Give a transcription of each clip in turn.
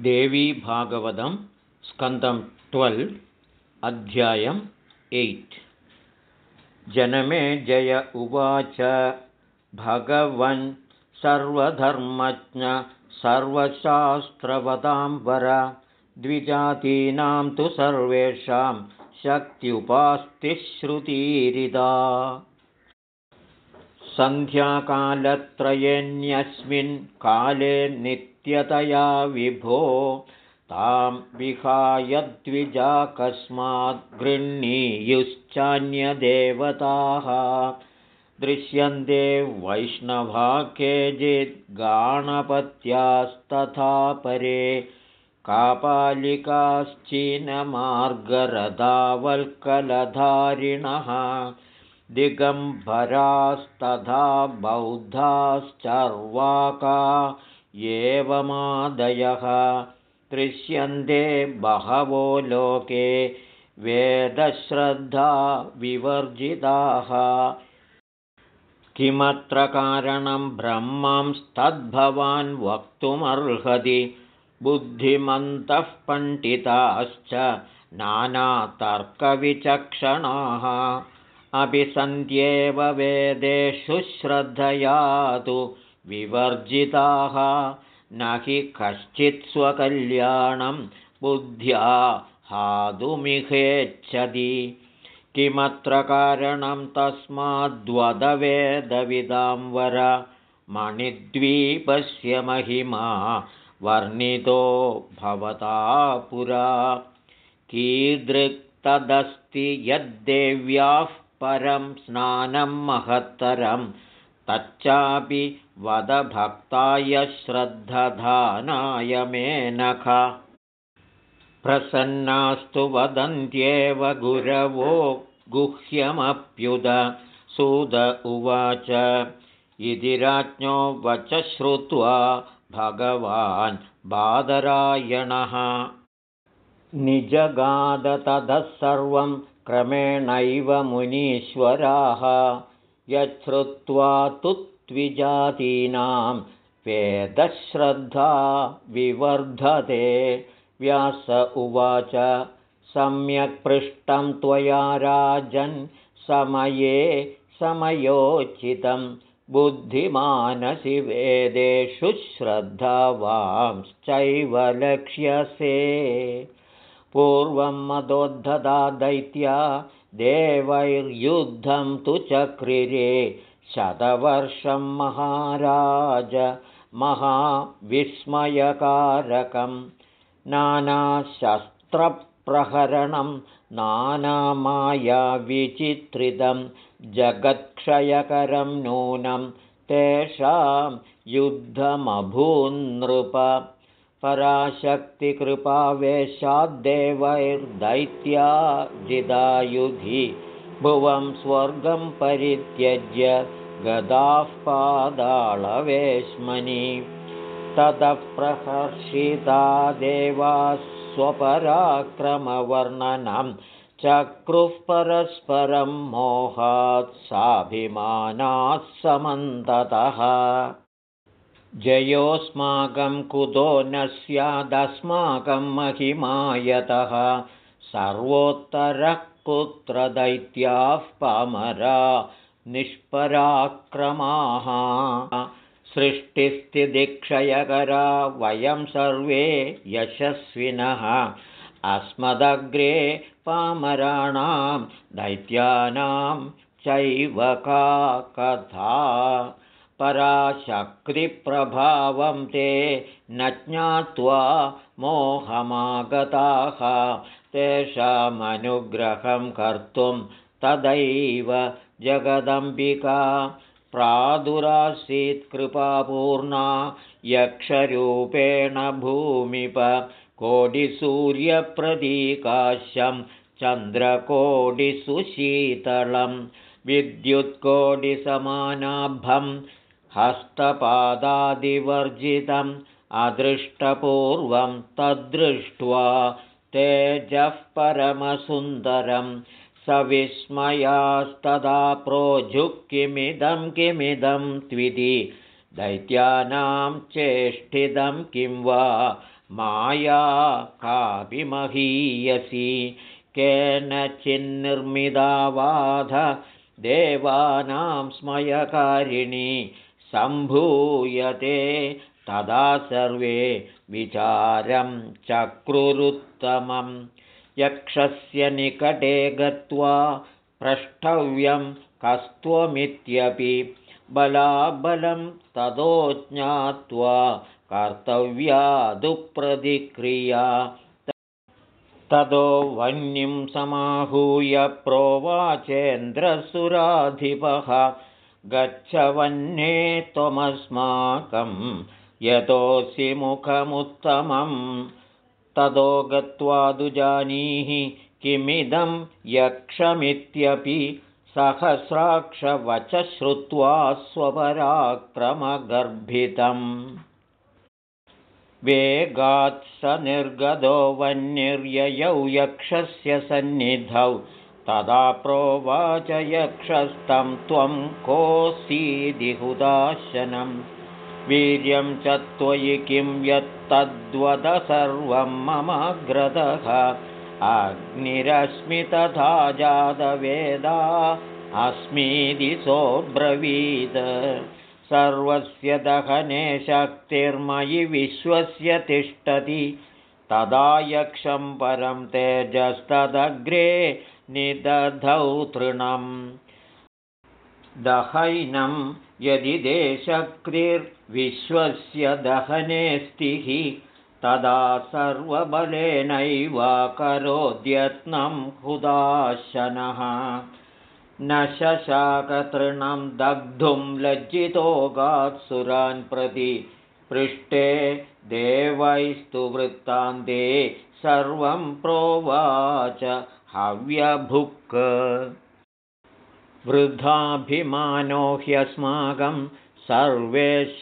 देवीभागवतं स्कन्दं twelve अध्यायम् eight. जनमे जय उवाच भगवन् सर्वधर्मज्ञ सर्वशास्त्रवदाम्बर द्विजातीनां तु सर्वेषां शक्त्युपास्तिश्रुतीरिदा। सन्ध्याकालत्रयेऽन्यस्मिन् काले नित्यतया विभो तां विहाय द्विजाकस्मात् गृह्णीयुश्चान्यदेवताः। दृश्यन्ते वैष्णवा केचिद्गाणपत्यास्तथा परे कापालिकाश्चिनमार्गरदावल्कलधारिणः दिगम्बरास्तथा बौद्धाश्चर्वाका एवमादयः। दृश्यन्ते बहवो लोके वेदश्रद्धा विवर्जिताः। किमत्र कारणं ब्रह्मंस्तद्भवान् वक्तुमर्हति? बुद्धिमन्तः पण्डिताश्च नानातर्कविचक्षणाः। अपि सन्त्येव वेदेषु श्रद्धया तु विवर्जिताः। न हि कश्चित् स्वकल्याणं बुद्ध्या हातुमिहेच्छति किमत्र कारणं तस्माद्वदवेदविदां वर मणिद्वीपस्य महिमा वर्णितो भवता पुरा। कीदृक्तदस्ति यद्देव्याः परं स्नानं महत्तरं तच्चापि वदभक्ताय श्रद्धधानाय मेनख प्रसन्नास्तु वदन्त्येव गुरवो गुह्यमप्युद। सुद उवाच इति राज्ञो वच श्रुत्वा भगवान् बादरायणः। निजगादततः सर्वं क्रमेणैव मुनीश्वराः। यच्छ्रुत्वा तु द्विजातीनां वेदश्रद्धा विवर्धते। व्यास उवाच सम्यक् पृष्टं त्वया राजन् समये समयोचितं बुद्धिमानसि वेदेषु श्रद्धावांश्चैव लक्ष्यसे। पूर्वं मदोद्धता दैत्या देवैर्युद्धं तु चक्रिरे शतवर्षं महाराज महाविस्मयकारकं नानाशस्त्रप्रहरणं नानामायाविचित्रितं जगत्क्षयकरं नूनं तेषां युद्धमभून्नृप पराशक्तिकृपावेशाद्देवैर्दैत्या जिदायुधि भुवं स्वर्गं परित्यज्य गदाः पादाळवेश्मनि देवा स्वपराक्रमवर्णनं चक्रुः परस्परं मोहात् साभिमानाः समन्ततः। जयोऽस्माकं कुतो न स्यादस्माकं महिमायतः। सर्वोत्तरः कुत्र दैत्याः पामरा निष्पराक्रमाः। सृष्टिस्थितिक्षयकरा वयं सर्वे यशस्विनः। अस्मदग्रे पामराणां दैत्यानां चैव का कथा। पराशक्तिप्रभावं ते न ज्ञात्वा मोहमागताः। तेषामनुग्रहं कर्तुं तदैव जगदम्बिका प्रादुरासीत् कृपापूर्णा यक्षरूपेण भूमिप कोटिसूर्यप्रतीकाश्यं चन्द्रकोटिसुशीतलं विद्युत्कोटिसमानाभं हस्तपादादिवर्जितम् अदृष्टपूर्वं तद्दृष्ट्वा तेजः परमसुन्दरं सविस्मयास्तदा प्रोजुः किमिदं किमिदं त्विधि दैत्यानां चेष्टिदं किं वा माया कापि महीयसी केनचिन्निर्मिदावाध देवानां स्मयकारिणी सम्भूयते तदा सर्वे विचारं चक्रुरुत्तमं यक्षस्य निकटे गत्वा प्रष्टव्यं कस्त्वमित्यपि बलाबलं ततो ज्ञात्वा कर्तव्या दुप्रतिक्रिया ततो वह्निं समाहूय प्रोवाचेन्द्रसुराधिपः गच्छ वह्ने त्वमस्माकं यतोऽसि मुखमुत्तमं ततो गत्वा दुजानीहि किमिदं यक्षमित्यपि सहस्राक्षवच श्रुत्वा स्वपराक्रमगर्भितम्। वेगात् स निर्गतो वह्निर्ययौ यक्षस्य सन्निधौ। तदा प्रोवाच यक्षस्तं त्वं कोऽसीदिहुदाशनं वीर्यं च त्वयि किं यत्तद्वद सर्वं ममाग्रतः अग्निरश्मि तथा जातवेदा अस्मीति सोऽब्रवीद सर्वस्य दहने शक्तिर्मयि विश्वस्य तिष्ठति। तदा यक्षं परं तेजस्तदग्रे निदधौ तृणम्। दहैनं यदि देशक्तिर्विश्वस्य दहने स्थिः तदा सर्वबलेनैव करोद्यत्नं हुदाशनः। न शशाकतृणं दग्धुं लज्जितोगात्सुरान् प्रति पृष्ठे देवैस्तु वृत्तान्ते सर्वं प्रोवाच हव्यभुक् वृद्धाभिमानो ह्यस्माकं सर्वे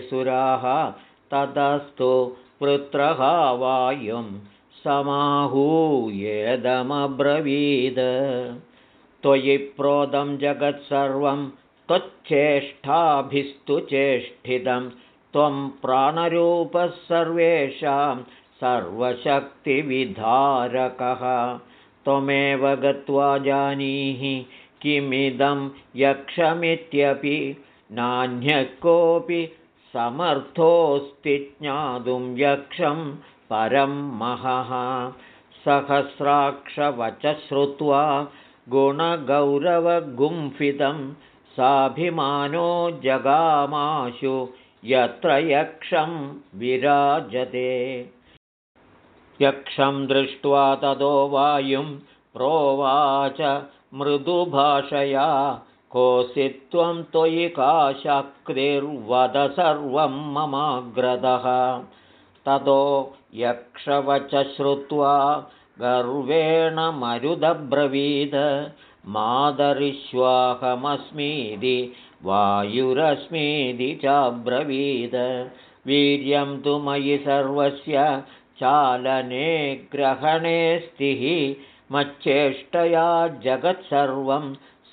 सुराः। ततस्तु पुत्रः वायुं समाहूयेदमब्रवीद त्वयि प्रोदं जगत्सर्वं त्वच्चेष्टाभिस्तु चेष्टितं। त्वं प्राणरूपः सर्वेषां सर्वशक्तिविधारकः त्वमेव गत्वा जानीहि किमिदं यक्षमित्यपि नान्यः कोऽपि समर्थोऽस्ति ज्ञातुं यक्षं परं महः। सहस्राक्षवच श्रुत्वा गुणगौरवगुम्फितं साभिमानो जगामाशु यत्र यक्षं विराजते यक्षं दृष्ट्वा ततो वायुं प्रोवाच मृदुभाषया कोऽसि त्वं त्वयि का शक्तिर्वद सर्वं ममाग्रदः। ततो यक्षवच श्रुत्वा गर्वेण मरुदब्रवीद मादरिश्वाहमस्मीति वायुरस्मीति चाब्रवीद। वीर्यं तु मयि सर्वस्य चालने ग्रहणे स्थिः मच्चेष्टया जगत्सर्वं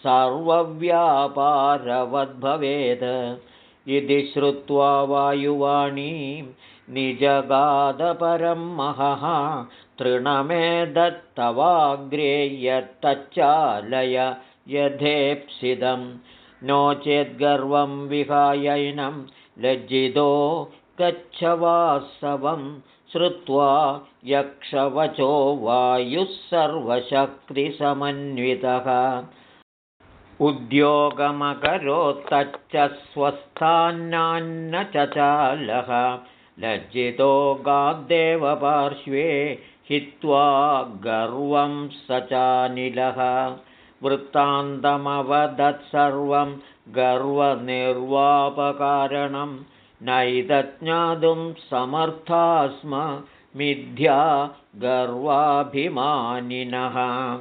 सर्वव्यापारवद्भवेद इति श्रुत्वा वायुवाणीं निजगादपरं महः तृणमे दत्तवाग्रे यत्तच्चालय यथेप्सितं नो चेद्गर्वं विहायैनं लज्जितो गच्छवासवं श्रुत्वा यक्षवचो वायुः सर्वशक्तिसमन्वितः। उद्योगमकरोत्तच्च स्वस्थान्नान्न चचालः लज्जितो गाद्देवपार्श्वे हित्वा गर्वं स चानिलः वृत्तान्तमवदत्सर्वं गर्वनिर्वापकारणं नैतज्ञातुं समर्था स्म मिथ्या गर्वाभिमानिनः।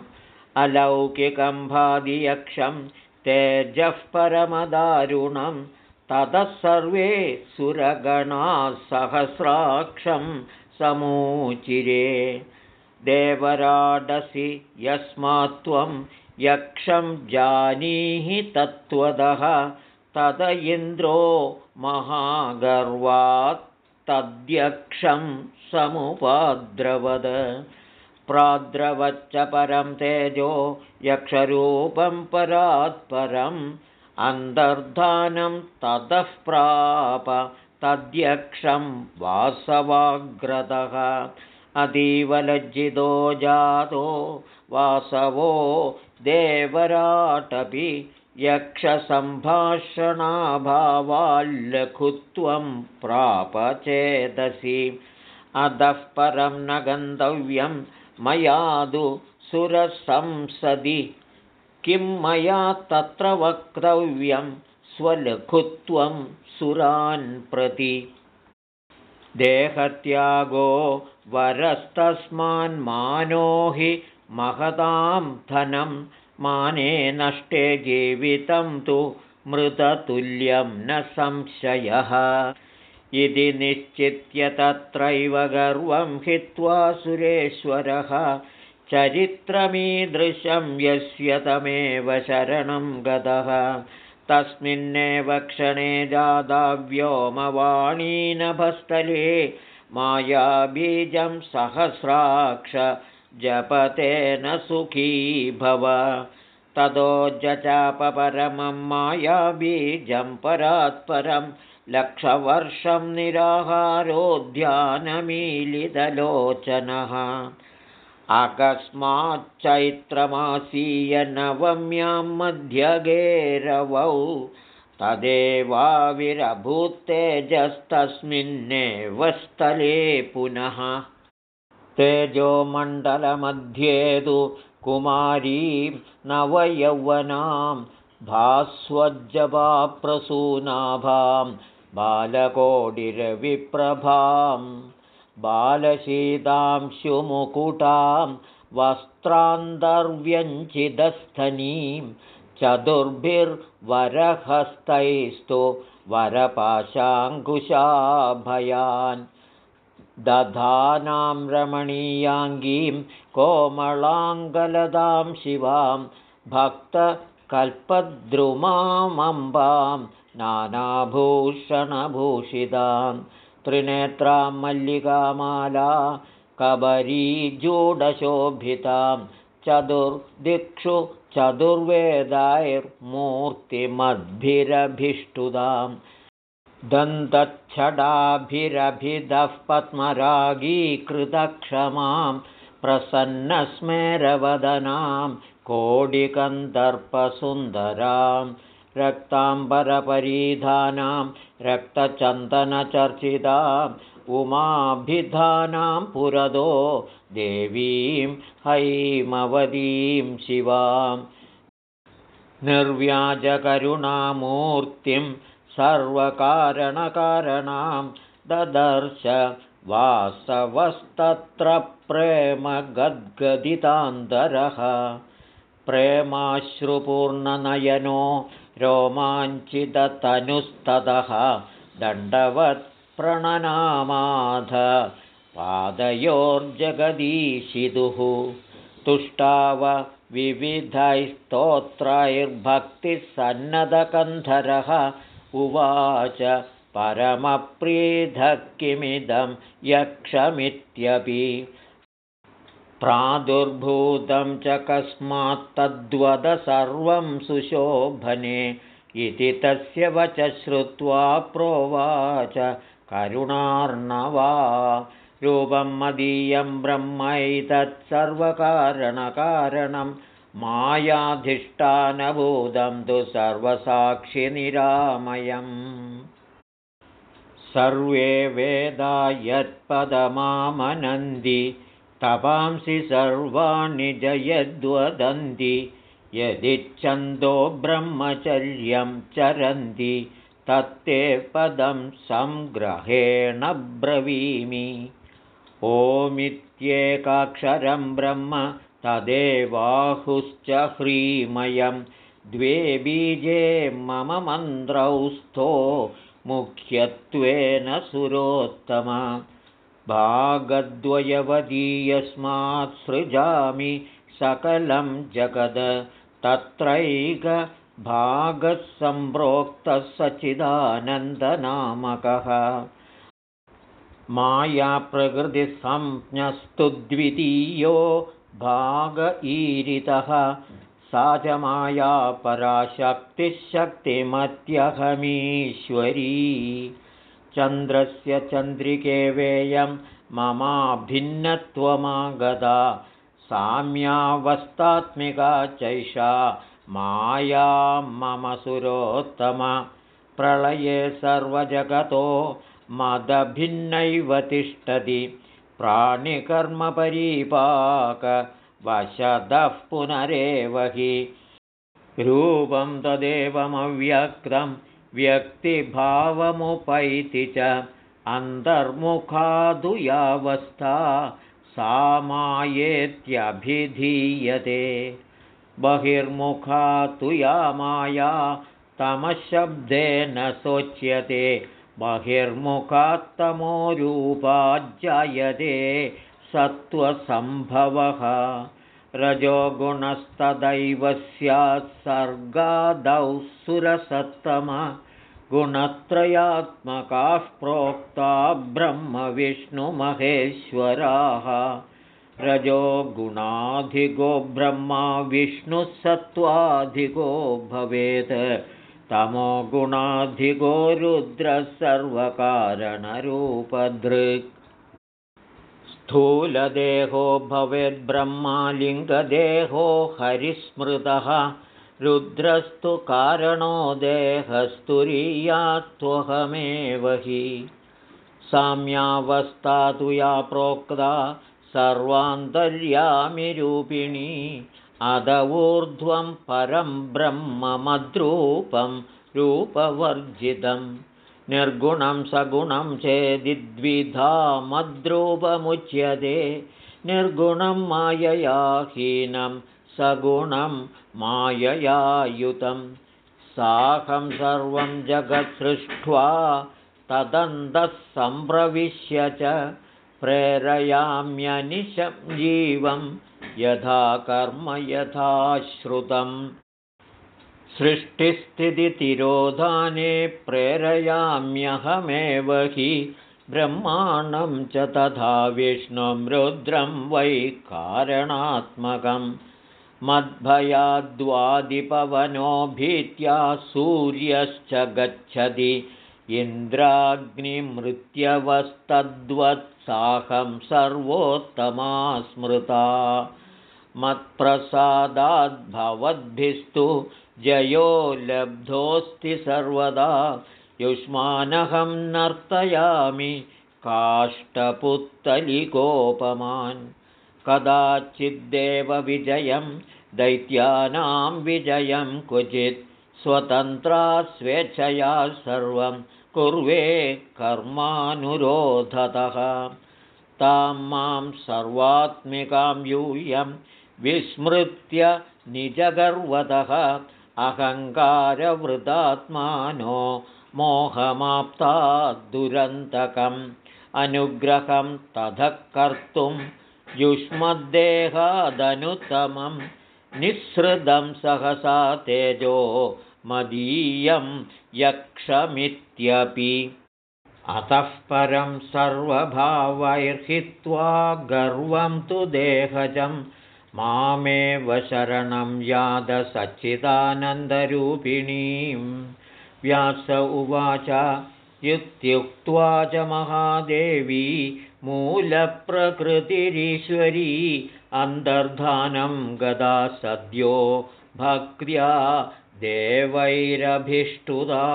अलौकिकम्भादियक्षं तेजः परमदारुणं ततः सर्वे सुरगणाः सहस्राक्षं समूचिरे। देवराडसि यस्मात्त्वं यक्षं जानीहि तत्त्वदः तद इन्द्रो महागर्वात् तद्यक्षं समुपाद्रवद। प्राद्रवच्च परं तेजो यक्षरूपं परात्परम् अन्तर्धानं ततः प्राप तद्यक्षं वासवाग्रतः। अतीवलज्जितो जातो वासवो देवराटपि यक्षसम्भाषणाभावाल्लघुत्वं प्रापचेदसि। अधः परं न गन्तव्यं मयादु सुरसंसदि। किं मया तत्र वक्तव्यं स्वलघुत्वं सुरान् प्रति। देहत्यागो वरस्तस्मान्मानो हि महतां धनं माने नष्टे जीवितं तु मृततुल्यं न संशयः। इति निश्चित्य तत्रैव गर्वं हित्वा सुरेश्वरः चरित्रमीदृशं यस्य तमेव शरणं गतः। तस्मिन्नेव क्षणे जादाव्योमवाणीनभस्थले मायाबीजं सहस्राक्ष जपतेन सुखी भव। ततो जचापपरमं मायाबीजं परात्परं लक्षवर्षं निराहारो ध्यानमीलितलोचनः अकस्माच्चैत्रमासीयनवम्यां मध्यगेरवौ तदेवाविरभूत्तेजस्तस्मिन्नेव स्थले पुनः तेजोमण्डलमध्ये तु कुमारी नवयौवनां भास्वज्जवाप्रसूनाभां बालकोडिरविप्रभाम् बालशीतांशुमुकुटां वस्त्रान्तर्व्यञ्चिदस्थनीं चतुर्भिर्वरहस्तैस्तु वरपाशाङ्कुशाभयान् दधानां रमणीयाङ्गीं कोमलाङ्गलदां शिवां भक्तकल्पद्रुमामम्बां नानाभूषणभूषिताम् त्रिनेत्रां मल्लिकामाला कबरीजूडशोभितां चतुर्दिक्षु चतुर्वेदायैर्मूर्तिमद्भिरभिष्टुतां दन्तच्छडाभिरभिदः पद्मरागीकृतक्षमां प्रसन्नस्मेरवदनां कोडिकन्दर्पसुन्दराम् रक्ताम्बरपरीधानां रक्तचन्दनचर्चिताम् उमाभिधानां पुरदो देवीं हैमवतीं शिवां निर्व्याजकरुणामूर्तिं सर्वकारणकारणां ददर्श वासवस्तत्र प्रेमगद्गदितान्तरः। प्रेमाश्रुपूर्णनयनो रोमाञ्चिततनुस्ततः दण्डवत्प्रणनामाध पादयोर्जगदीशितुः तुष्टाव विविधैस्तोत्रैर्भक्तिसन्नदकन्धरः उवाच परमप्रीधः किमिदं यक्षमित्यपि प्रादुर्भूतं च कस्मात्तद्वद सर्वं सुशोभने इति तस्य वच श्रुत्वा प्रोवाच करुणार्णवा रूपं मदीयं ब्रह्मैतत्सर्वकारणकारणं मायाधिष्ठानभूतं तु सर्वसाक्षिनिरामयम्। सर्वे वेदा यत्पदमामनन्ति तपांसि सर्वाणि जयद्वदन्ति यदिच्छन्दो ब्रह्मचर्यं चरन्ति तत्ते पदं सङ्ग्रहेण ब्रवीमि। ओमित्येकाक्षरं ब्रह्म तदेवाहुश्च ह्रीमयं। द्वे बीजे मम मन्त्रौस्थो मुख्यत्वेन सुरोत्तमा। भागद्वयवदीयस्मात् सृजामि सकलं जगद। तत्रैकभागः सम्प्रोक्तः सच्चिदानन्दनामकः। मायाप्रकृतिसंज्ञस्तु द्वितीयो भाग ईरितः। सा च माया पराशक्तिशक्तिमत्यहमीश्वरी चन्द्रस्य चन्द्रिके वेयं ममाभिन्नत्वमागता साम्यावस्थात्मिका चैषा माया मम सुरोत्तम। प्रलये सर्वजगतो मदभिन्नैव तिष्ठति प्राणिकर्मपरीपाकवशदः पुनरेव हि रूपं तदेवमव्यक्तं व्यक्तिभावमुपैति च अन्तर्मुखादुयावस्था सा मायेत्यभिधीयते बहिर्मुखा तु या माया तमशब्देन शोच्यते बहिर्मुखात्तमोरूपाज्जायते सत्त्वसम्भवः। रजोगुणस्तदैव स्यात् सर्गादौ सुरसत्तम। गुणत्रयात्मकाः प्रोक्ता ब्रह्मविष्णुमहेश्वराः रजो गुणाधिगो ब्रह्मा विष्णुः सत्त्वाधिगो भवेत् तमो गुणाधिगो रुद्रः सर्वकारणरूपदृक् स्थूलदेहो भवेद्ब्रह्मालिङ्गदेहो हरिस्मृतः। रुद्रस्तु कारणो देहस्तुरीयात्वहमेव हि। साम्यावस्था तु या प्रोक्ता सर्वान्तर्यामिरूपिणी अदवूर्ध्वं परं ब्रह्ममद्रूपं रूपवर्जितं निर्गुणं सगुणं मद्रूपमुच्यते निर्गुणं माययाहीनं सगुणं माययायुतं साकं सर्वं जगत्सृष्ट्वा तदन्तः सम्प्रविश्य च प्रेरयाम्यनिशं जीवं यथा कर्म यथा श्रुतम्। सृष्टिस्थितितिरोधाने प्रेरयाम्यहमेव हि ब्रह्माणं च तथा विष्णुं रुद्रं वै कारणात्मकं मद्भयाद्वादिपवनो भीत्या सूर्यश्च गच्छति इन्द्राग्निमृत्यवस्तद्वत्साहं सर्वोत्तमा स्मृता। मत्प्रसादाद्भवद्भिस्तु जयो लब्धोऽस्ति सर्वदा। युष्मानहं नर्तयामि काष्ठपुत्तलिकोपमान् कदाचिद्देवविजयं दैत्यानां विजयं क्वचित् स्वतन्त्रा स्वेच्छया सर्वं कुर्वे कर्मानुरोधतः। तां मां सर्वात्मिकां यूयं विस्मृत्य निजगर्वतः। अहङ्कारवृतात्मानो मोहमाप्ता दुरन्तकम्। अनुग्रहं ततः कर्तुं युष्मद्देहादनुत्तमं निःसृतं सहसा तेजो मदीयं यक्षमित्यपि। अतः परं सर्वभावैर्हित्वा गर्वं तु देहजं। मामेव शरणं यादसच्चिदानन्दरूपिणीं व्यास उवाच इत्युक्त्वा च महादेवी मूलप्रकृतिरीश्वरी अन्तर्धानं गदा सद्यो भक्त्या देवैरभिष्टुदा।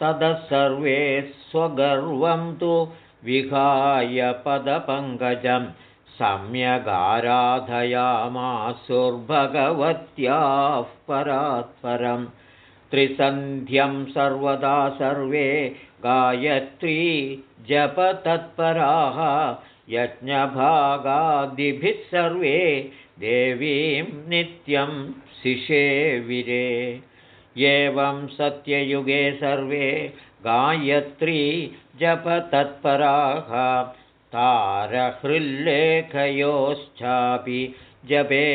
ततः सर्वे स्वगर्वं तु विहाय पदपङ्कजं। सम्यगाराधयामासुर्भगवत्याः परात्परं। त्रिसन्ध्यं सर्वदा सर्वे गायत्री जपतत्पराः यज्ञभागादिभिः सर्वे देवीं नित्यं शिषेविरे एवं सत्ययुगे सर्वे गायत्री जपतत्पराः तारहृल्लेखयोश्चापि जपे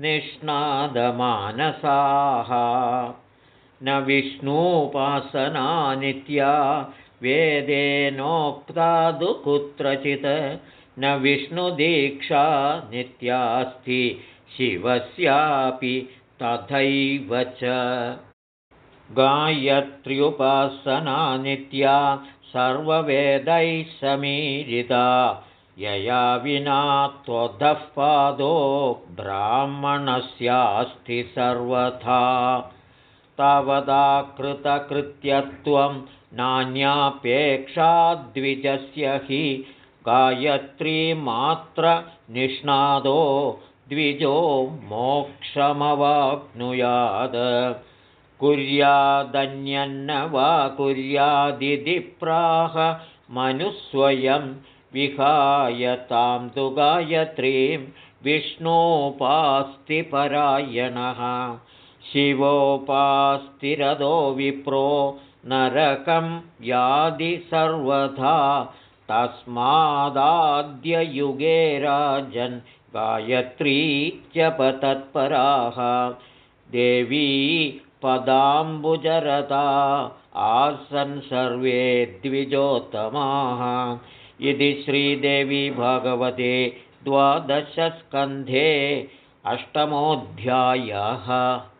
निष्णादमानसाः। न विष्णूपासना नित्या वेदेनोक्तादु कुत्रचित् न विष्णुदीक्षा नित्यास्ति शिवस्यापि तथैव च। गायत्र्युपासना नित्या सर्ववेदैः समीरिता यया विना त्वधः पादो ब्राह्मणस्यास्ति सर्वथा। तावदा कृतकृत्यत्वं नान्यापेक्षाद्विजस्य हि गायत्रीमात्र निष्णादो द्विजो मोक्षमवाप्नुयात्। कुर्यादन्यन्न वा कुर्यादिति प्राह मनुस्वयं विहाय तां तु गायत्रीं विष्णोपास्तिपरायणः। शिवोपास्तिरदो विप्रो नरकं यादि सर्वथा तस्मादाद्ययुगे राजन् गायत्री जपतत्पराः। देवी पदाम्बुजरता आसन् सर्वे द्विजोत्तमाः। इति श्रीदेवी भगवते द्वादशस्कन्धे अष्टमोऽध्यायः